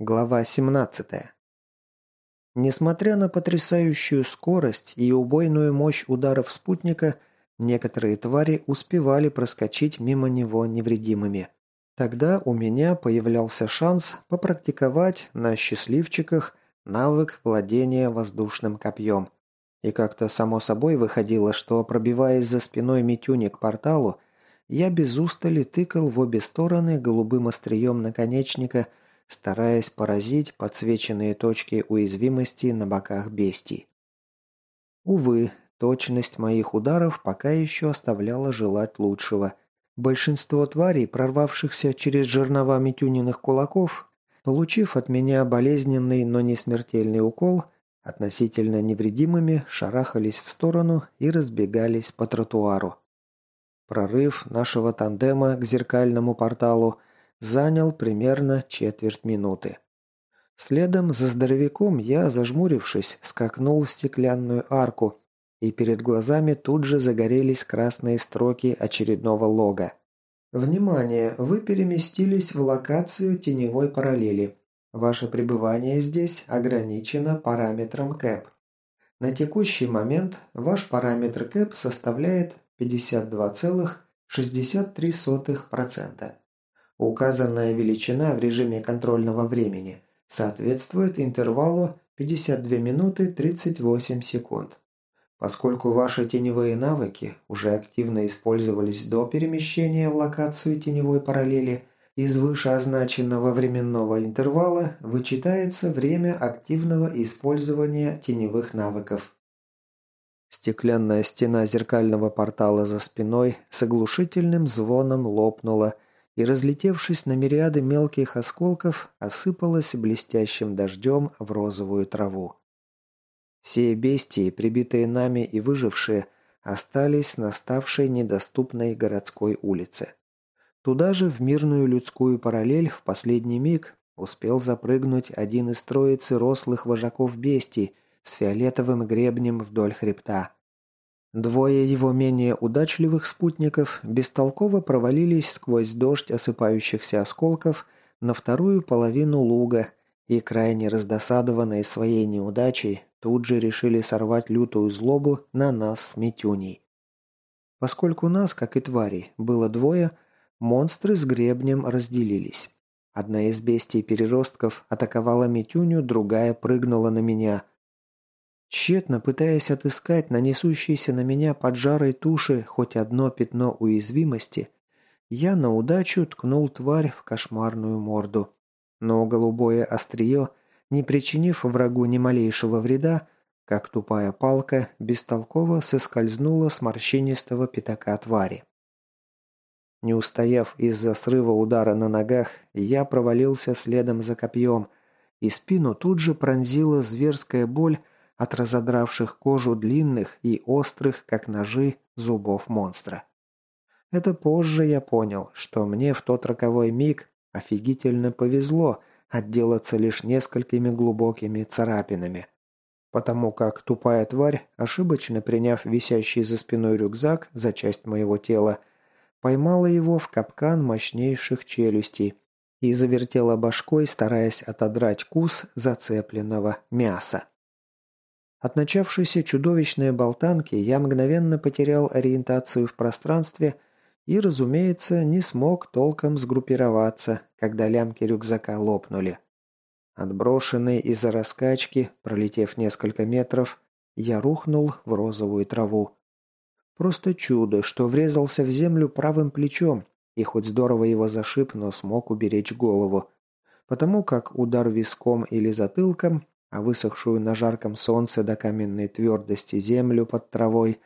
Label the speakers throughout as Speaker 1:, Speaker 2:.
Speaker 1: Глава 17. Несмотря на потрясающую скорость и убойную мощь ударов спутника, некоторые твари успевали проскочить мимо него невредимыми. Тогда у меня появлялся шанс попрактиковать на счастливчиках навык владения воздушным копьем. И как-то само собой выходило, что, пробиваясь за спиной Митюни к порталу, я без устали тыкал в обе стороны голубым острием наконечника – стараясь поразить подсвеченные точки уязвимости на боках бестий. Увы, точность моих ударов пока еще оставляла желать лучшего. Большинство тварей, прорвавшихся через жернова Митюниных кулаков, получив от меня болезненный, но не смертельный укол, относительно невредимыми шарахались в сторону и разбегались по тротуару. Прорыв нашего тандема к зеркальному порталу – занял примерно четверть минуты. Следом за здоровяком я, зажмурившись, скакнул в стеклянную арку, и перед глазами тут же загорелись красные строки очередного лога. Внимание! Вы переместились в локацию теневой параллели. Ваше пребывание здесь ограничено параметром КЭП. На текущий момент ваш параметр КЭП составляет 52,63%. Указанная величина в режиме контрольного времени соответствует интервалу 52 минуты 38 секунд. Поскольку ваши теневые навыки уже активно использовались до перемещения в локацию теневой параллели, из вышеозначенного временного интервала вычитается время активного использования теневых навыков. Стеклянная стена зеркального портала за спиной с оглушительным звоном лопнула – и, разлетевшись на мириады мелких осколков, осыпалась блестящим дождем в розовую траву. Все бестии, прибитые нами и выжившие, остались на ставшей недоступной городской улице. Туда же, в мирную людскую параллель, в последний миг успел запрыгнуть один из троицы рослых вожаков бестий с фиолетовым гребнем вдоль хребта. Двое его менее удачливых спутников бестолково провалились сквозь дождь осыпающихся осколков на вторую половину луга и, крайне раздосадованные своей неудачей, тут же решили сорвать лютую злобу на нас с Митюней. Поскольку нас, как и тварей, было двое, монстры с гребнем разделились. Одна из бестий переростков атаковала Митюню, другая прыгнула на меня – Тщетно пытаясь отыскать на несущейся на меня поджарой туши хоть одно пятно уязвимости, я на удачу ткнул тварь в кошмарную морду. Но голубое острие, не причинив врагу ни малейшего вреда, как тупая палка, бестолково соскользнула с морщинистого пятака твари. Не устояв из-за срыва удара на ногах, я провалился следом за копьем, и спину тут же пронзила зверская боль, от разодравших кожу длинных и острых, как ножи, зубов монстра. Это позже я понял, что мне в тот роковой миг офигительно повезло отделаться лишь несколькими глубокими царапинами. Потому как тупая тварь, ошибочно приняв висящий за спиной рюкзак за часть моего тела, поймала его в капкан мощнейших челюстей и завертела башкой, стараясь отодрать кус зацепленного мяса. От начавшейся чудовищной болтанки я мгновенно потерял ориентацию в пространстве и, разумеется, не смог толком сгруппироваться, когда лямки рюкзака лопнули. Отброшенный из-за раскачки, пролетев несколько метров, я рухнул в розовую траву. Просто чудо, что врезался в землю правым плечом и хоть здорово его зашиб, но смог уберечь голову. Потому как удар виском или затылком а высохшую на жарком солнце до каменной твердости землю под травой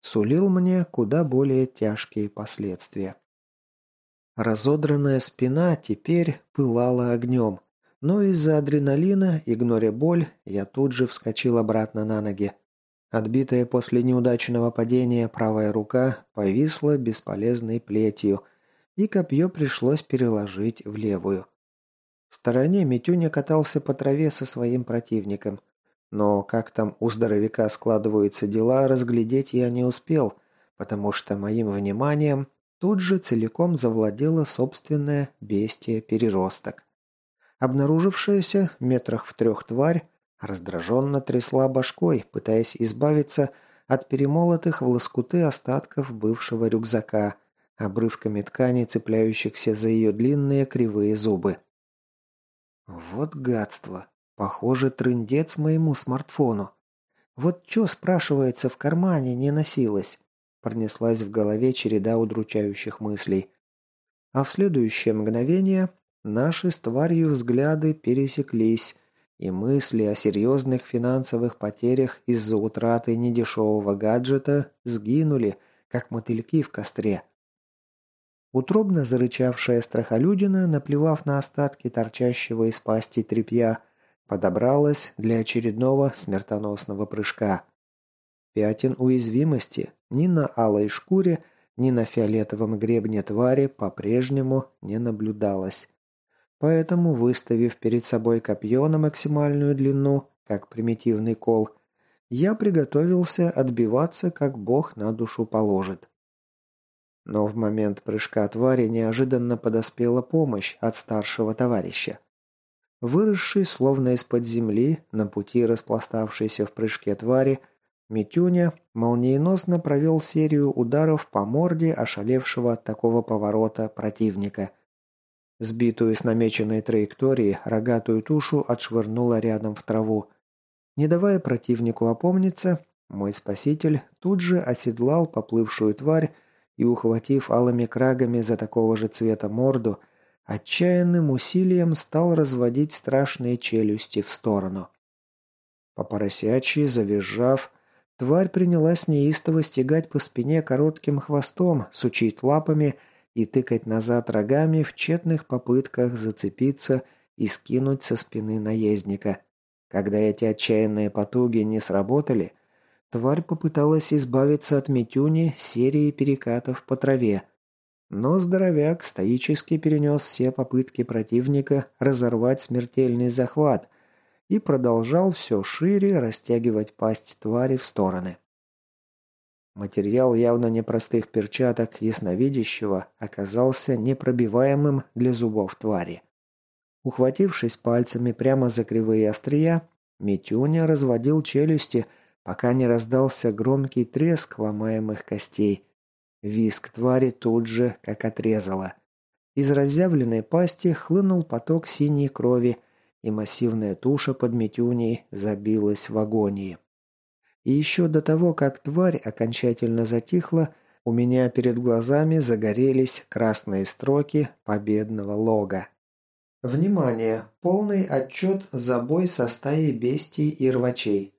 Speaker 1: сулил мне куда более тяжкие последствия. Разодранная спина теперь пылала огнем, но из-за адреналина, игноря боль, я тут же вскочил обратно на ноги. Отбитая после неудачного падения правая рука повисла бесполезной плетью, и копье пришлось переложить в левую. В стороне Митюня катался по траве со своим противником. Но как там у здоровяка складываются дела, разглядеть я не успел, потому что моим вниманием тут же целиком завладело собственное бестие-переросток. Обнаружившаяся метрах в трех тварь раздраженно трясла башкой, пытаясь избавиться от перемолотых в лоскуты остатков бывшего рюкзака, обрывками ткани, цепляющихся за ее длинные кривые зубы. Вот гадство. Похоже, трындец моему смартфону. Вот чё, спрашивается, в кармане не носилось? Пронеслась в голове череда удручающих мыслей. А в следующее мгновение наши с тварью взгляды пересеклись, и мысли о серьезных финансовых потерях из-за утраты недешевого гаджета сгинули, как мотыльки в костре. Утробно зарычавшая страхолюдина, наплевав на остатки торчащего из пасти тряпья, подобралась для очередного смертоносного прыжка. Пятен уязвимости ни на алой шкуре, ни на фиолетовом гребне твари по-прежнему не наблюдалось. Поэтому, выставив перед собой копье на максимальную длину, как примитивный кол, я приготовился отбиваться, как бог на душу положит. Но в момент прыжка твари неожиданно подоспела помощь от старшего товарища. Выросший, словно из-под земли, на пути распластавшейся в прыжке твари, Митюня молниеносно провел серию ударов по морде ошалевшего от такого поворота противника. Сбитую с намеченной траектории рогатую тушу отшвырнула рядом в траву. Не давая противнику опомниться, мой спаситель тут же оседлал поплывшую тварь и, ухватив алыми крагами за такого же цвета морду, отчаянным усилием стал разводить страшные челюсти в сторону. По поросячьи, завизжав, тварь принялась неистово стегать по спине коротким хвостом, сучить лапами и тыкать назад рогами в тщетных попытках зацепиться и скинуть со спины наездника. Когда эти отчаянные потуги не сработали, тварь попыталась избавиться от Митюни серии перекатов по траве. Но здоровяк стоически перенес все попытки противника разорвать смертельный захват и продолжал все шире растягивать пасть твари в стороны. Материал явно непростых перчаток ясновидящего оказался непробиваемым для зубов твари. Ухватившись пальцами прямо за кривые острия, Митюня разводил челюсти, пока не раздался громкий треск ломаемых костей. Виск твари тут же как отрезало. Из разъявленной пасти хлынул поток синей крови, и массивная туша под Митюней забилась в агонии. И еще до того, как тварь окончательно затихла, у меня перед глазами загорелись красные строки победного лога. Внимание! Полный отчет за бой со стаей бестий и рвачей.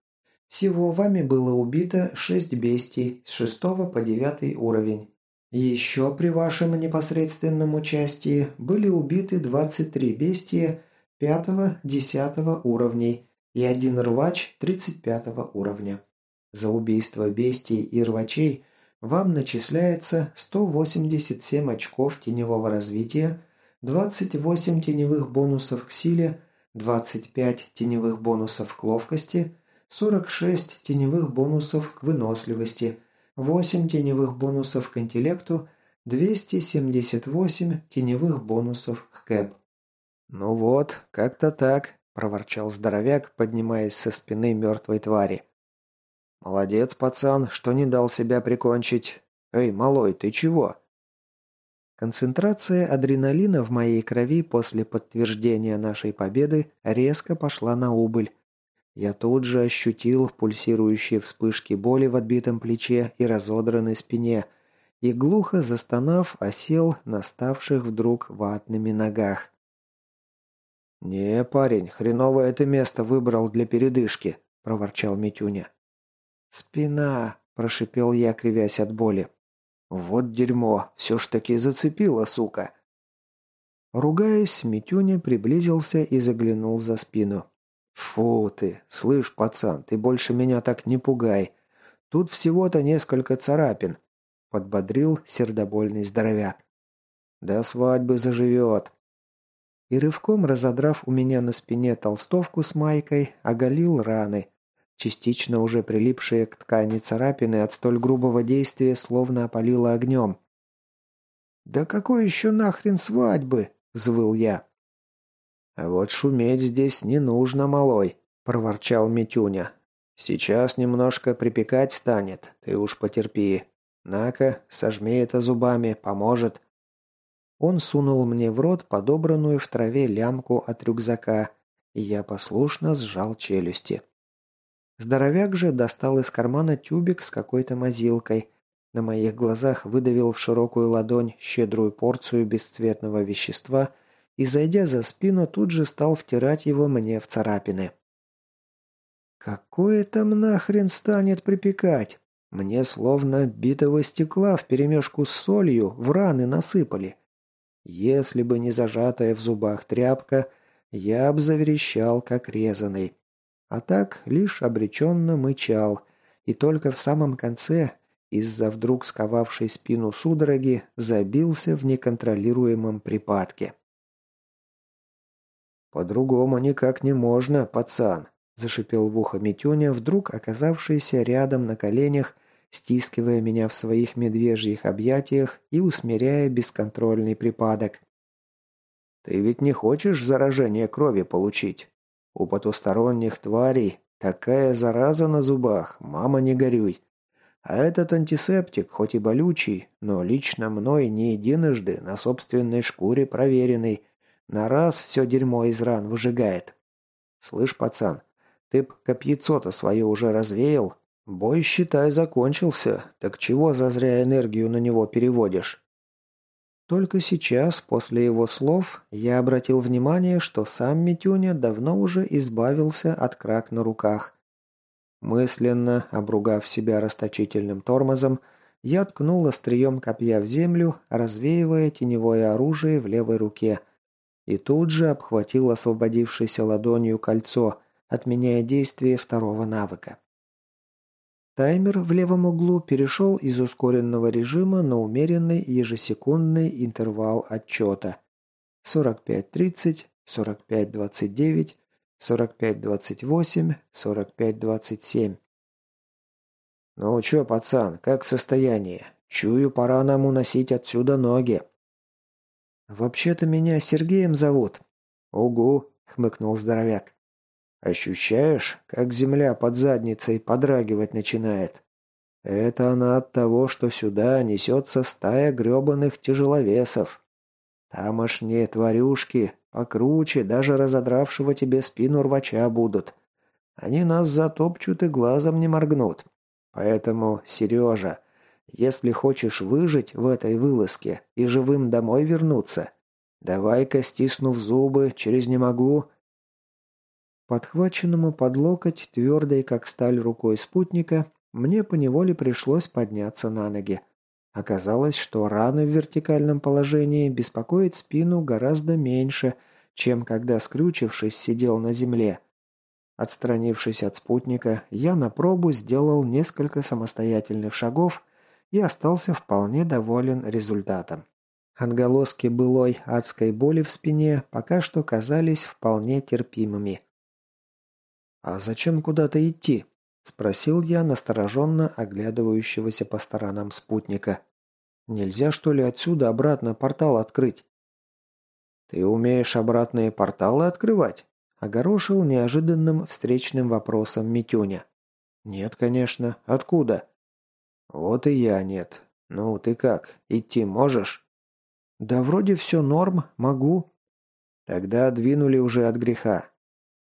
Speaker 1: Всего вами было убито 6 бестий с 6 по 9 уровень. Еще при вашем непосредственном участии были убиты 23 бестии 5-10 уровней и один рвач 35 уровня. За убийство бестий и рвачей вам начисляется 187 очков теневого развития, 28 теневых бонусов к силе, 25 теневых бонусов к ловкости, 46 теневых бонусов к выносливости, 8 теневых бонусов к интеллекту, 278 теневых бонусов к кэп. «Ну вот, как-то так», – проворчал здоровяк, поднимаясь со спины мертвой твари. «Молодец, пацан, что не дал себя прикончить. Эй, малой, ты чего?» Концентрация адреналина в моей крови после подтверждения нашей победы резко пошла на убыль. Я тут же ощутил пульсирующие вспышки боли в отбитом плече и разодранной спине, и глухо застонав, осел на ставших вдруг ватными ногах. «Не, парень, хреновое это место выбрал для передышки», – проворчал Митюня. «Спина!» – прошипел я, кривясь от боли. «Вот дерьмо! Все ж таки зацепило, сука!» Ругаясь, Митюня приблизился и заглянул за спину. «Фу ты! Слышь, пацан, ты больше меня так не пугай! Тут всего-то несколько царапин!» – подбодрил сердобольный здоровяк. «До свадьбы заживет!» И рывком, разодрав у меня на спине толстовку с майкой, оголил раны, частично уже прилипшие к ткани царапины от столь грубого действия словно опалило огнем. «Да какой еще нахрен свадьбы?» – взвыл я. «А вот шуметь здесь не нужно, малой», – проворчал Митюня. «Сейчас немножко припекать станет, ты уж потерпи. На-ка, сожми это зубами, поможет». Он сунул мне в рот подобранную в траве лямку от рюкзака, и я послушно сжал челюсти. Здоровяк же достал из кармана тюбик с какой-то мазилкой. На моих глазах выдавил в широкую ладонь щедрую порцию бесцветного вещества и, зайдя за спину, тут же стал втирать его мне в царапины. «Какое там нахрен станет припекать? Мне словно битого стекла вперемешку с солью в раны насыпали. Если бы не зажатая в зубах тряпка, я б заверещал, как резанный. А так лишь обреченно мычал, и только в самом конце, из-за вдруг сковавшей спину судороги, забился в неконтролируемом припадке. «По-другому никак не можно, пацан», – зашипел в ухо Митюня, вдруг оказавшийся рядом на коленях, стискивая меня в своих медвежьих объятиях и усмиряя бесконтрольный припадок. «Ты ведь не хочешь заражение крови получить? У потусторонних тварей такая зараза на зубах, мама не горюй. А этот антисептик, хоть и болючий, но лично мной не единожды на собственной шкуре проверенный, на раз все дерьмо из ран выжигает. Слышь, пацан, ты б копьецо-то свое уже развеял? Бой, считай, закончился. Так чего зазря энергию на него переводишь? Только сейчас, после его слов, я обратил внимание, что сам Митюня давно уже избавился от крак на руках. Мысленно, обругав себя расточительным тормозом, я ткнул острием копья в землю, развеивая теневое оружие в левой руке, и тут же обхватил освободившейся ладонью кольцо, отменяя действие второго навыка. Таймер в левом углу перешел из ускоренного режима на умеренный ежесекундный интервал отчета. 45.30, 45.29, 45.28, 45.27. «Ну чё, пацан, как состояние? Чую, пора нам уносить отсюда ноги». «Вообще-то меня Сергеем зовут». «Угу», — хмыкнул здоровяк. Ощущаешь, как земля под задницей подрагивать начинает? Это она от того, что сюда несется стая гребаных тяжеловесов. Тамошние тварюшки покруче даже разодравшего тебе спину рвача будут. Они нас затопчут и глазом не моргнут. Поэтому, Сережа, если хочешь выжить в этой вылазке и живым домой вернуться, давай-ка, стиснув зубы, через «не могу», Подхваченному под локоть, твердой как сталь рукой спутника, мне поневоле пришлось подняться на ноги. Оказалось, что раны в вертикальном положении беспокоят спину гораздо меньше, чем когда, скрючившись, сидел на земле. Отстранившись от спутника, я на пробу сделал несколько самостоятельных шагов и остался вполне доволен результатом. Отголоски былой адской боли в спине пока что казались вполне терпимыми. «А зачем куда-то идти?» – спросил я настороженно оглядывающегося по сторонам спутника. «Нельзя, что ли, отсюда обратно портал открыть?» «Ты умеешь обратные порталы открывать?» – огорошил неожиданным встречным вопросом Митюня. «Нет, конечно. Откуда?» «Вот и я нет. Ну, ты как, идти можешь?» «Да вроде все норм, могу». «Тогда двинули уже от греха.